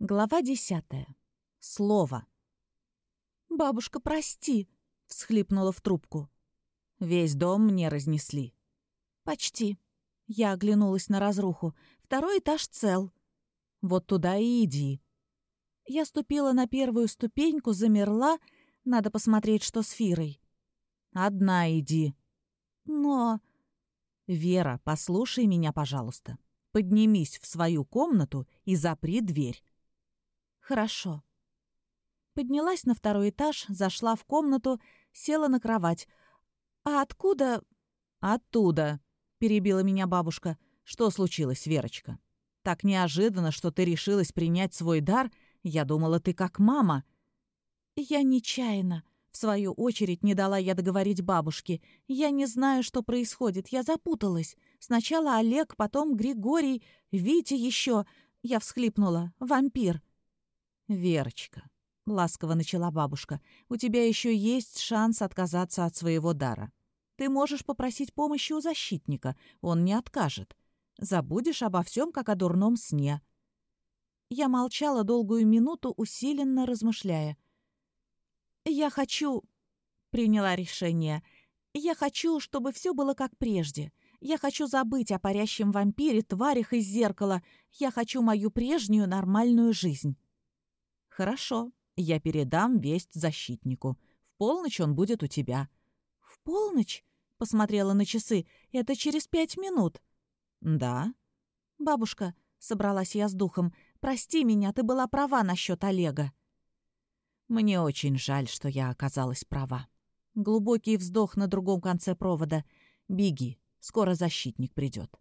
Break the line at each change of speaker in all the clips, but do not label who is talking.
Глава десятая. Слово. «Бабушка, прости!» — всхлипнула в трубку. «Весь дом мне разнесли». «Почти». Я оглянулась на разруху. «Второй этаж цел». «Вот туда и иди». Я ступила на первую ступеньку, замерла. Надо посмотреть, что с Фирой. «Одна иди». «Но...» «Вера, послушай меня, пожалуйста. Поднимись в свою комнату и запри дверь». «Хорошо». Поднялась на второй этаж, зашла в комнату, села на кровать. «А откуда...»
«Оттуда», — перебила меня бабушка. «Что случилось, Верочка? Так неожиданно, что ты решилась принять свой дар. Я думала, ты как мама».
«Я нечаянно», в свою очередь не дала я договорить бабушке. Я не знаю, что происходит. Я запуталась. Сначала Олег, потом Григорий, Витя еще. Я всхлипнула. Вампир.
«Верочка», — ласково начала бабушка, — «у тебя еще есть шанс отказаться от своего дара. Ты можешь попросить помощи у защитника. Он не откажет. Забудешь обо всем, как о дурном сне».
Я молчала долгую минуту, усиленно размышляя. «Я хочу...» — приняла решение. «Я хочу, чтобы все было как прежде. Я хочу забыть о парящем вампире, тварях из зеркала. Я хочу мою прежнюю нормальную жизнь».
«Хорошо, я передам весть защитнику. В полночь он будет у тебя».
«В полночь?» — посмотрела на часы. «Это через пять минут».
«Да».
«Бабушка», — собралась я с духом, — «прости меня, ты была права насчет Олега».
Мне очень жаль, что я оказалась права. Глубокий вздох на другом конце провода. «Беги, скоро защитник придет.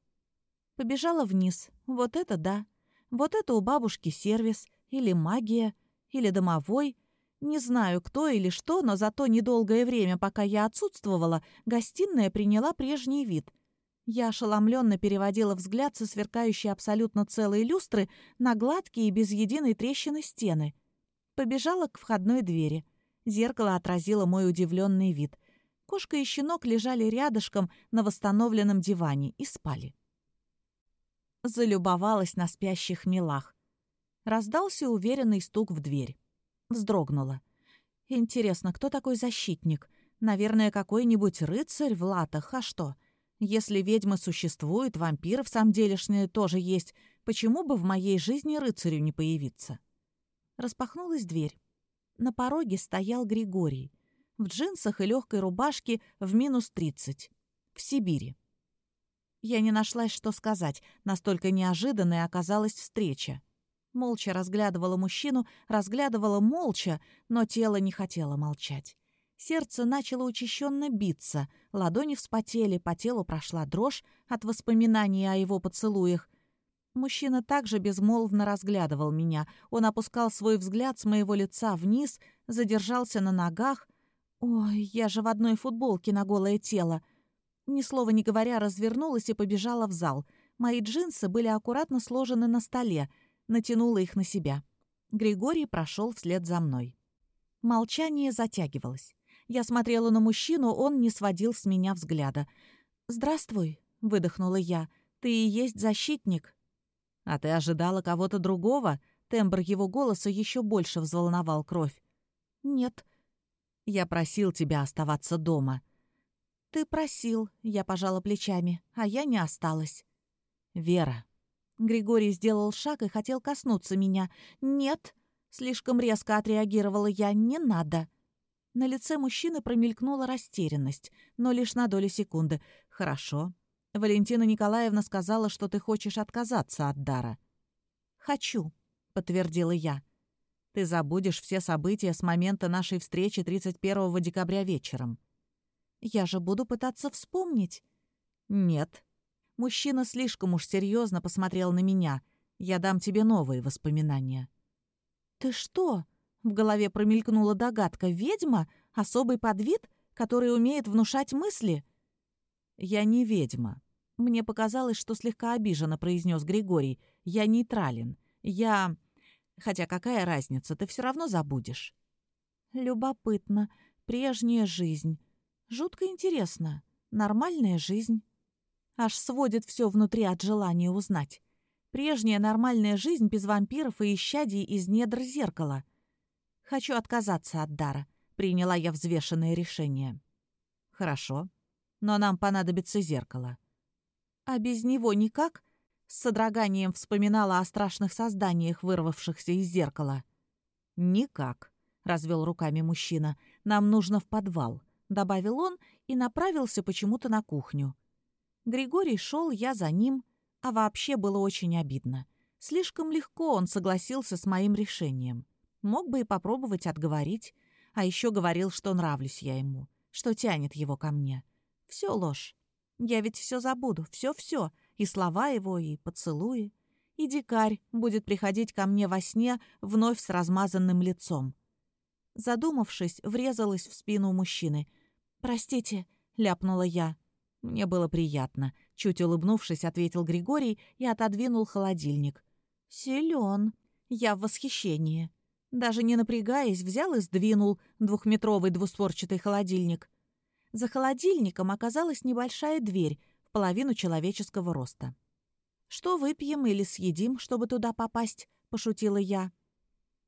Побежала вниз. Вот это да. Вот это у бабушки сервис. Или магия. Или домовой. Не знаю, кто или что, но за то недолгое время, пока я отсутствовала, гостиная приняла прежний вид. Я ошеломленно переводила взгляд со сверкающей абсолютно целой люстры на гладкие без единой трещины стены — Побежала к входной двери. Зеркало отразило мой удивленный вид. Кошка и щенок лежали рядышком на восстановленном диване и спали. Залюбовалась на спящих милах. Раздался уверенный стук в дверь. Вздрогнула. Интересно, кто такой защитник? Наверное, какой-нибудь рыцарь в латах, а что? Если ведьмы существуют, вампиры в самом делешные тоже есть, почему бы в моей жизни рыцарю не появиться? Распахнулась дверь. На пороге стоял Григорий. В джинсах и легкой рубашке в минус тридцать. В Сибири. Я не нашлась, что сказать. Настолько неожиданной оказалась встреча. Молча разглядывала мужчину, разглядывала молча, но тело не хотело молчать. Сердце начало учащенно биться, ладони вспотели, по телу прошла дрожь от воспоминаний о его поцелуях, Мужчина также безмолвно разглядывал меня. Он опускал свой взгляд с моего лица вниз, задержался на ногах. Ой, я же в одной футболке на голое тело. Ни слова не говоря, развернулась и побежала в зал. Мои джинсы были аккуратно сложены на столе, натянула их на себя. Григорий прошел вслед за мной. Молчание затягивалось. Я смотрела на мужчину, он не сводил с меня взгляда. «Здравствуй», — выдохнула я, — «ты и есть защитник».
«А ты ожидала кого-то другого?» Тембр его голоса еще больше взволновал кровь.
«Нет».
«Я просил тебя оставаться дома».
«Ты просил», — я пожала плечами, а я не осталась.
«Вера».
Григорий сделал шаг и хотел коснуться меня. «Нет», — слишком резко отреагировала я, — «не надо». На лице мужчины промелькнула растерянность, но лишь на долю секунды. «Хорошо, Валентина Николаевна сказала, что ты хочешь отказаться от дара». «Хочу», — подтвердила я. «Ты забудешь все события с момента нашей встречи 31 декабря вечером». «Я же буду пытаться вспомнить».
«Нет». Мужчина слишком уж серьезно посмотрел на меня. Я дам тебе новые воспоминания.
«Ты что?» — в голове промелькнула догадка. «Ведьма? Особый подвид, который умеет внушать мысли?»
«Я не ведьма. Мне показалось, что слегка обиженно произнес Григорий. «Я нейтрален. Я... Хотя какая разница, ты все равно забудешь».
«Любопытно. Прежняя жизнь. Жутко интересно. Нормальная жизнь. Аж сводит все внутри от желания узнать. Прежняя нормальная жизнь без вампиров и исчадий из недр зеркала. Хочу отказаться от дара. Приняла я взвешенное решение.
Хорошо. Но нам понадобится зеркало.
А без него никак? С содроганием вспоминала о страшных созданиях, вырвавшихся из зеркала.
Никак, развел руками мужчина. Нам нужно в подвал, добавил он и направился почему-то на кухню.
Григорий шел, я за ним, а вообще было очень обидно. Слишком легко он согласился с моим решением. Мог бы и попробовать отговорить. А еще говорил, что нравлюсь я ему, что тянет его ко мне. Все ложь. Я ведь все забуду, все-все. И слова его, и поцелуи. И дикарь будет приходить ко мне во сне вновь с размазанным лицом. Задумавшись, врезалась в спину мужчины. «Простите», — ляпнула я.
«Мне было приятно», — чуть улыбнувшись, ответил Григорий и отодвинул холодильник.
«Силён. Я в восхищении». Даже не напрягаясь, взял и сдвинул двухметровый двустворчатый холодильник. За холодильником оказалась небольшая дверь в половину человеческого роста. «Что выпьем или съедим, чтобы туда попасть?» — пошутила я.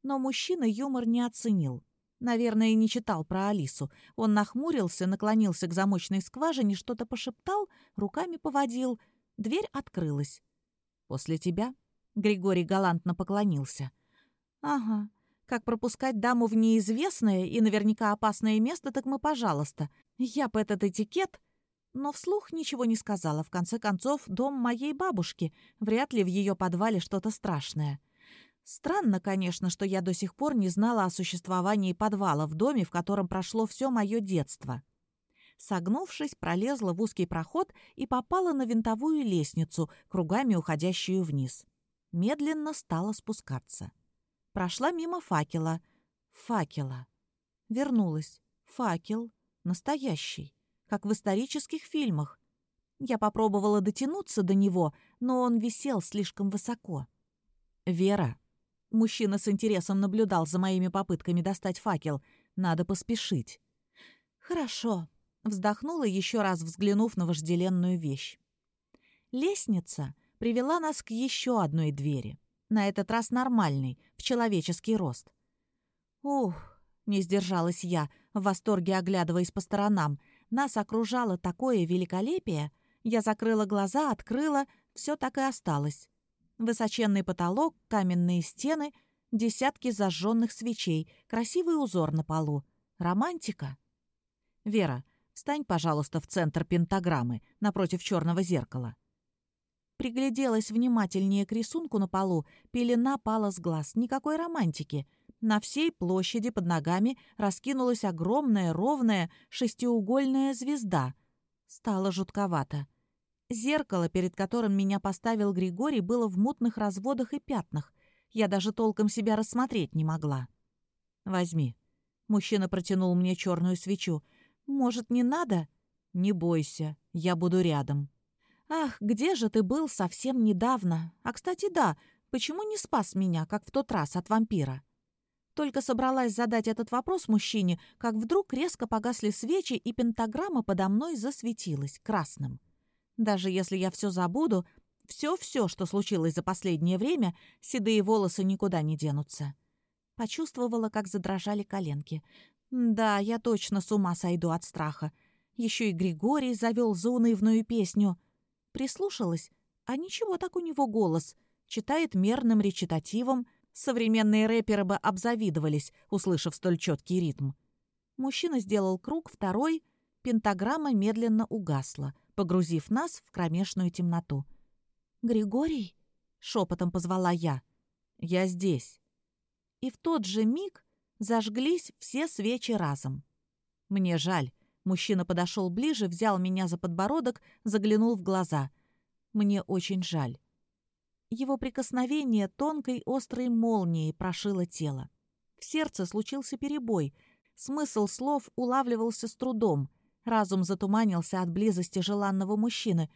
Но мужчина юмор не оценил. Наверное, не читал про Алису. Он нахмурился, наклонился к замочной скважине, что-то пошептал, руками поводил. Дверь открылась.
«После тебя?» — Григорий галантно поклонился.
«Ага. Как пропускать даму в неизвестное и наверняка опасное место, так мы, пожалуйста. Я бы этот этикет...» Но вслух ничего не сказала. В конце концов, дом моей бабушки. Вряд ли в ее подвале что-то страшное. Странно, конечно, что я до сих пор не знала о существовании подвала в доме, в котором прошло все мое детство. Согнувшись, пролезла в узкий проход и попала на винтовую лестницу, кругами уходящую вниз. Медленно стала спускаться. Прошла мимо факела. Факела. Вернулась. Факел. Настоящий. Как в исторических фильмах. Я попробовала дотянуться до него, но он висел слишком высоко.
«Вера», Мужчина с интересом наблюдал за моими попытками достать факел. Надо поспешить.
«Хорошо», — вздохнула, еще раз взглянув на вожделенную вещь. Лестница привела нас к еще одной двери. На этот раз нормальной, в человеческий рост. «Ух!» — не сдержалась я, в восторге оглядываясь по сторонам. Нас окружало такое великолепие. Я закрыла глаза, открыла, все так и осталось. Высоченный потолок, каменные стены, десятки зажженных свечей, красивый узор на полу. Романтика.
«Вера, встань, пожалуйста, в центр пентаграммы, напротив черного зеркала».
Пригляделась внимательнее к рисунку на полу, пелена пала с глаз, никакой романтики. На всей площади под ногами раскинулась огромная, ровная, шестиугольная звезда. Стало жутковато. Зеркало, перед которым меня поставил Григорий, было в мутных разводах и пятнах. Я даже толком себя рассмотреть не могла.
«Возьми».
Мужчина протянул мне черную свечу. «Может, не надо?»
«Не бойся, я буду рядом».
«Ах, где же ты был совсем недавно? А, кстати, да, почему не спас меня, как в тот раз от вампира?» Только собралась задать этот вопрос мужчине, как вдруг резко погасли свечи, и пентаграмма подо мной засветилась красным. Даже если я все забуду, все-все, что случилось за последнее время, седые волосы никуда не денутся. Почувствовала, как задрожали коленки. Да, я точно с ума сойду от страха. Еще и Григорий завел заунывную песню. Прислушалась, а ничего так у него голос. Читает мерным речитативом. Современные рэперы бы обзавидовались, услышав столь четкий ритм. Мужчина сделал круг, второй. Пентаграмма медленно угасла — погрузив нас в кромешную темноту. «Григорий?» — шепотом позвала я.
«Я здесь».
И в тот же миг зажглись все свечи разом.
«Мне жаль». Мужчина подошел ближе, взял меня за подбородок, заглянул в глаза. «Мне очень жаль».
Его прикосновение тонкой острой молнией прошило тело. В сердце случился перебой. Смысл слов улавливался с трудом. Разум затуманился от близости желанного мужчины.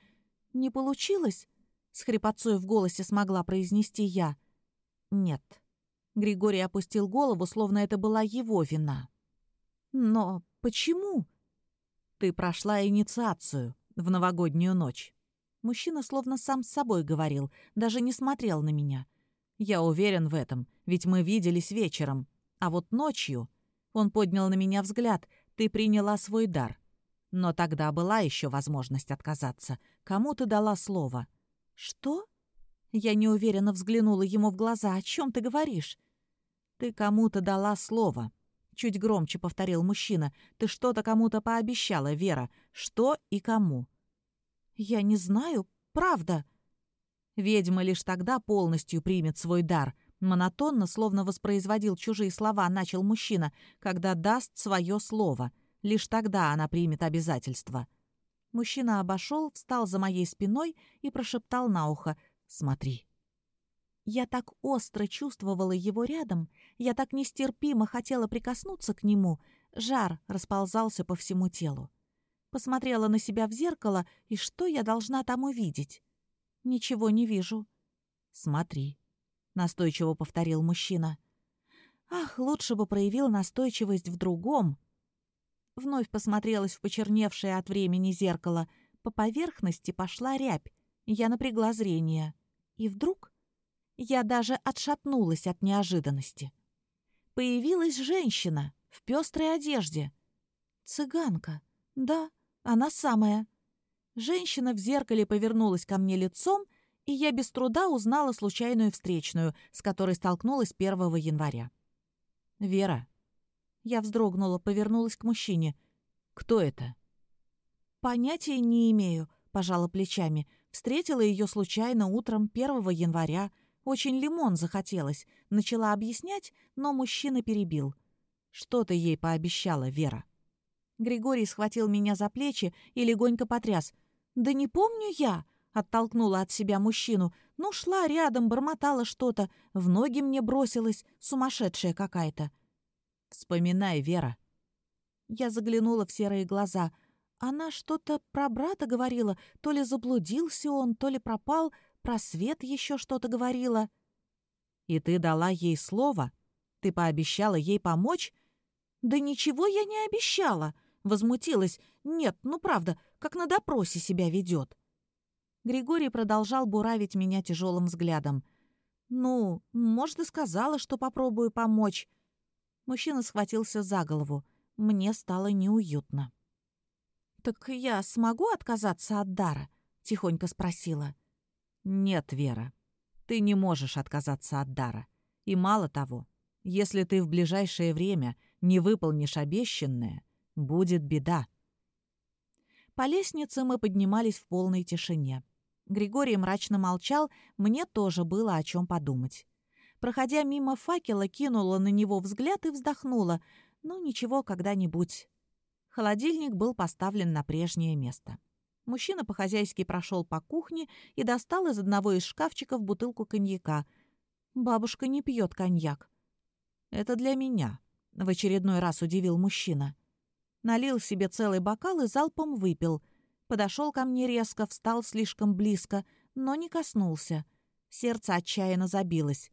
«Не получилось?» — с хрипотцой в голосе смогла произнести я. «Нет». Григорий опустил голову, словно это была его вина. «Но почему?»
«Ты прошла инициацию в новогоднюю ночь».
Мужчина словно сам с собой говорил, даже не смотрел на меня. Я уверен в этом, ведь мы виделись вечером. А вот ночью... Он поднял на меня взгляд. Ты приняла свой дар. Но тогда была еще возможность отказаться. Кому ты дала слово? Что? Я неуверенно взглянула ему в глаза. О чем ты говоришь? Ты кому-то дала слово. Чуть громче повторил мужчина. Ты что-то кому-то пообещала, Вера. Что и кому? Я не знаю, правда. Ведьма лишь тогда полностью примет свой дар. Монотонно, словно воспроизводил чужие слова, начал мужчина, когда даст свое слово. Лишь тогда она примет обязательства. Мужчина обошел, встал за моей спиной и прошептал на ухо «Смотри». Я так остро чувствовала его рядом, я так нестерпимо хотела прикоснуться к нему, жар расползался по всему телу. Посмотрела на себя в зеркало, и что я должна там увидеть? Ничего не вижу. Смотри, настойчиво повторил мужчина. Ах, лучше бы проявил настойчивость в другом. Вновь посмотрелась в почерневшее от времени зеркало. По поверхности пошла рябь. Я напрягла зрение. И вдруг я даже отшатнулась от неожиданности. Появилась женщина в пестрой одежде. Цыганка. Да, она самая. Женщина в зеркале повернулась ко мне лицом, и я без труда узнала случайную встречную, с которой столкнулась 1 января. «Вера». Я вздрогнула, повернулась к мужчине. «Кто это?» «Понятия не имею», — пожала плечами. Встретила ее случайно утром 1 января. Очень лимон захотелось. Начала объяснять, но мужчина перебил. «Что ты ей пообещала, Вера?» Григорий схватил меня за плечи и легонько потряс. «Да не помню я!» — оттолкнула от себя мужчину. Ну, шла рядом, бормотала что-то. В ноги мне бросилась, сумасшедшая какая-то. «Вспоминай, Вера». Я заглянула в серые глаза. Она что-то про брата говорила. То ли заблудился он, то ли пропал. Про свет еще что-то говорила. «И ты дала ей слово? Ты пообещала ей помочь?» «Да ничего я не обещала!» Возмутилась. «Нет, ну правда, как на допросе себя ведет. Григорий продолжал буравить меня тяжелым взглядом. «Ну, может, и сказала, что попробую помочь». Мужчина схватился за голову. Мне стало неуютно. «Так я смогу отказаться от дара?» — тихонько спросила. «Нет, Вера, ты не можешь отказаться от дара. И мало того, если ты в ближайшее время не выполнишь обещанное, будет беда». По лестнице мы поднимались в полной тишине. Григорий мрачно молчал, мне тоже было о чем подумать. Проходя мимо факела, кинула на него взгляд и вздохнула. Ну, ничего, когда-нибудь. Холодильник был поставлен на прежнее место. Мужчина по-хозяйски прошел по кухне и достал из одного из шкафчиков бутылку коньяка. «Бабушка не пьет коньяк». «Это для меня», — в очередной раз удивил мужчина. Налил себе целый бокал и залпом выпил. Подошел ко мне резко, встал слишком близко, но не коснулся. Сердце отчаянно забилось.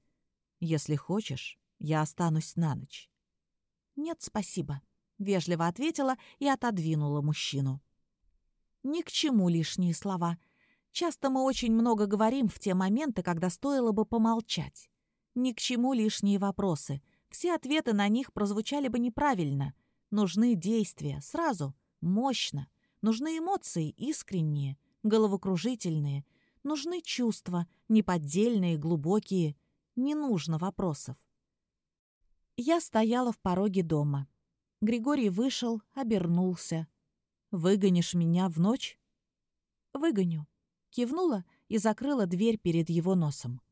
«Если хочешь, я останусь на ночь». «Нет, спасибо», — вежливо ответила и отодвинула мужчину. «Ни к чему лишние слова. Часто мы очень много говорим в те моменты, когда стоило бы помолчать. Ни к чему лишние вопросы. Все ответы на них прозвучали бы неправильно — Нужны действия, сразу, мощно. Нужны эмоции, искренние, головокружительные. Нужны чувства, неподдельные, глубокие. Не нужно вопросов. Я стояла в пороге дома. Григорий вышел, обернулся. «Выгонишь меня в ночь?» «Выгоню», — кивнула и закрыла дверь перед его носом.